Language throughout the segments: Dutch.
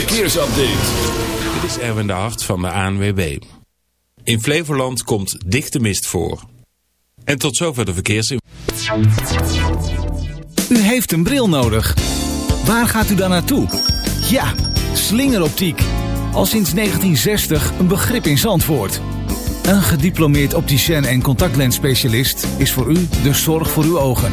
verkeersupdate. Dit is Erwin de Hart van de ANWB. In Flevoland komt dichte mist voor. En tot zover de verkeers... U heeft een bril nodig. Waar gaat u dan naartoe? Ja, slingeroptiek. Al sinds 1960 een begrip in Zandvoort. Een gediplomeerd opticien en contactlensspecialist is voor u de zorg voor uw ogen.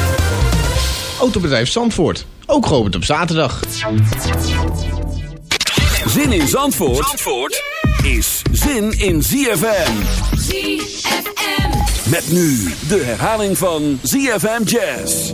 Autobedrijf Zandvoort, ook geopend op zaterdag. Zin in Zandvoort, Zandvoort is zin in ZFM. ZFM. Met nu de herhaling van ZFM Jazz.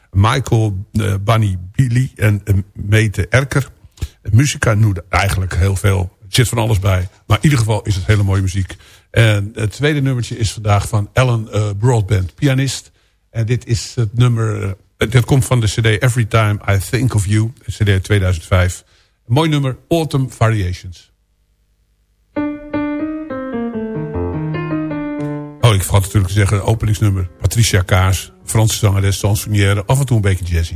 Michael uh, Bunny Billy en uh, Mete Erker. Muzika noemde eigenlijk heel veel. Er zit van alles bij. Maar in ieder geval is het hele mooie muziek. En het tweede nummertje is vandaag van Ellen uh, Broadband, pianist. En dit is het nummer... dit komt van de cd Every Time I Think of You. cd 2005. Een mooi nummer, Autumn Variations. Oh, ik vergat natuurlijk te zeggen, openingsnummer. Patricia Kaas, Franse zangeres, chansonnière, af en toe een beetje jazzy.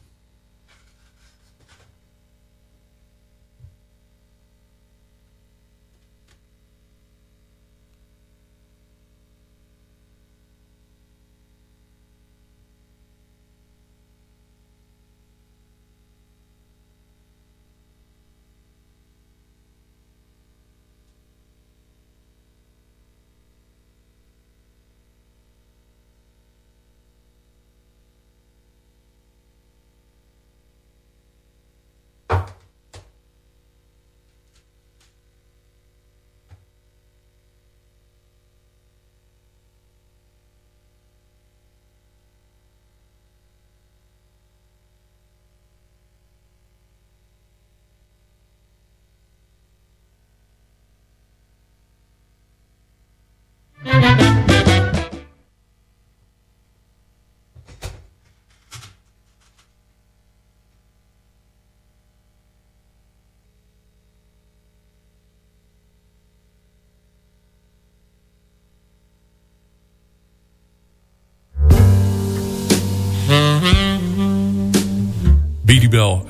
Bell.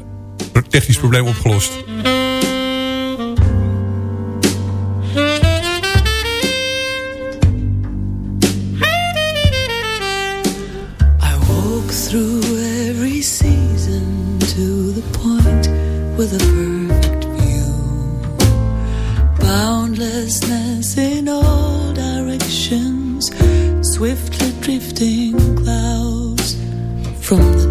Technisch probleem opgelost. I walk through every season to the point with a perfect view. Boundlessness in all directions, swiftly drifting clouds from the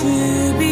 to be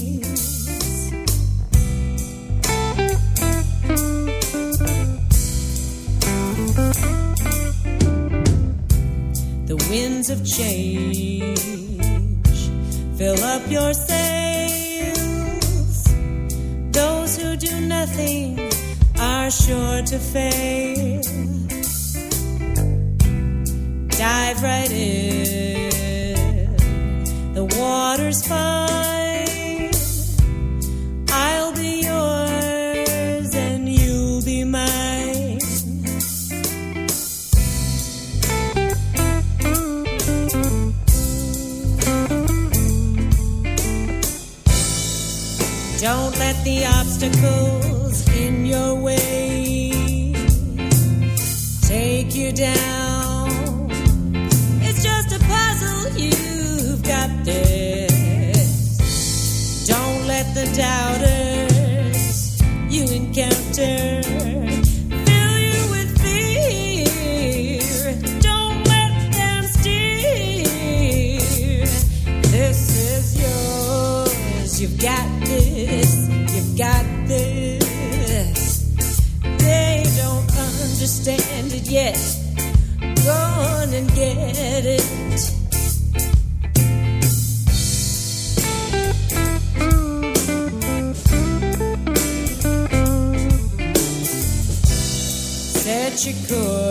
Of change fill up your sails. Those who do nothing are sure to fail. Dive right in, the water's fine. The obstacles get, gone and get it. Said you could.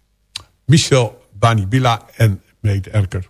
Michel Banibila en Meet Erker.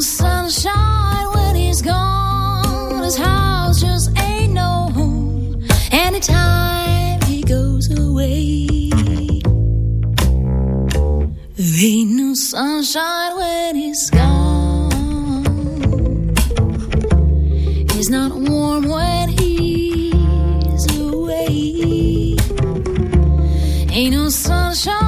Sunshine when he's gone. His house just ain't no home. Anytime he goes away, there ain't no sunshine when he's gone. He's not warm when he's away. Ain't no sunshine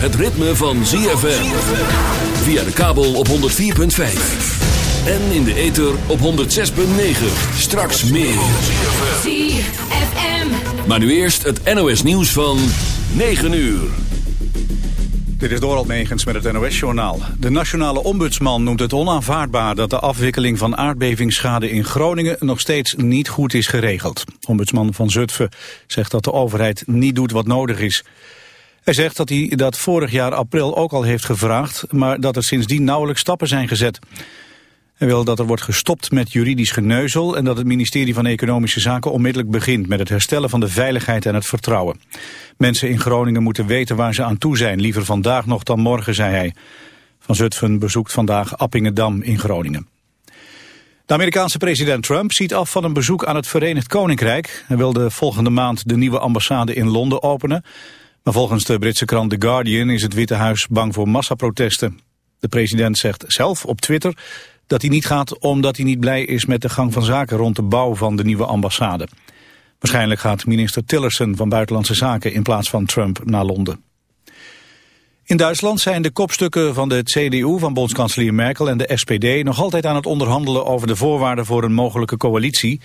Het ritme van ZFM. Via de kabel op 104.5. En in de ether op 106.9. Straks meer. ZFM. Maar nu eerst het NOS nieuws van 9 uur. Dit is Dorald Megens met het NOS-journaal. De nationale ombudsman noemt het onaanvaardbaar dat de afwikkeling van aardbevingsschade in Groningen nog steeds niet goed is geregeld. Ombudsman van Zutphen zegt dat de overheid niet doet wat nodig is. Hij zegt dat hij dat vorig jaar april ook al heeft gevraagd, maar dat er sindsdien nauwelijks stappen zijn gezet. Hij wil dat er wordt gestopt met juridisch geneuzel en dat het ministerie van Economische Zaken onmiddellijk begint met het herstellen van de veiligheid en het vertrouwen. Mensen in Groningen moeten weten waar ze aan toe zijn, liever vandaag nog dan morgen, zei hij. Van Zutphen bezoekt vandaag Appingedam in Groningen. De Amerikaanse president Trump ziet af van een bezoek aan het Verenigd Koninkrijk. Hij wilde volgende maand de nieuwe ambassade in Londen openen. Maar volgens de Britse krant The Guardian is het Witte Huis bang voor massaprotesten. De president zegt zelf op Twitter dat hij niet gaat omdat hij niet blij is met de gang van zaken rond de bouw van de nieuwe ambassade. Waarschijnlijk gaat minister Tillerson van Buitenlandse Zaken in plaats van Trump naar Londen. In Duitsland zijn de kopstukken van de CDU van bondskanselier Merkel en de SPD nog altijd aan het onderhandelen over de voorwaarden voor een mogelijke coalitie.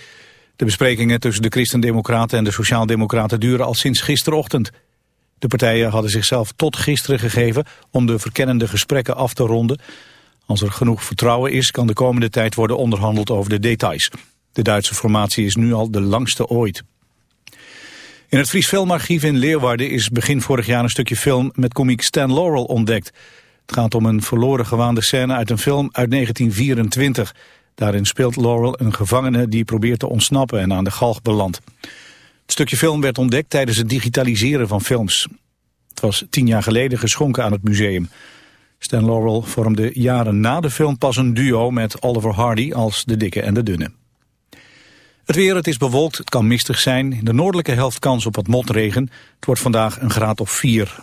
De besprekingen tussen de Christendemocraten en de Sociaaldemocraten duren al sinds gisterochtend. De partijen hadden zichzelf tot gisteren gegeven om de verkennende gesprekken af te ronden. Als er genoeg vertrouwen is, kan de komende tijd worden onderhandeld over de details. De Duitse formatie is nu al de langste ooit. In het Fries Filmarchief in Leeuwarden is begin vorig jaar een stukje film met komiek Stan Laurel ontdekt. Het gaat om een verloren gewaande scène uit een film uit 1924. Daarin speelt Laurel een gevangene die probeert te ontsnappen en aan de galg belandt. Het stukje film werd ontdekt tijdens het digitaliseren van films. Het was tien jaar geleden geschonken aan het museum. Stan Laurel vormde jaren na de film pas een duo met Oliver Hardy als de dikke en de dunne. Het weer, het is bewolkt, het kan mistig zijn. De noordelijke helft kans op wat motregen. Het wordt vandaag een graad of 4.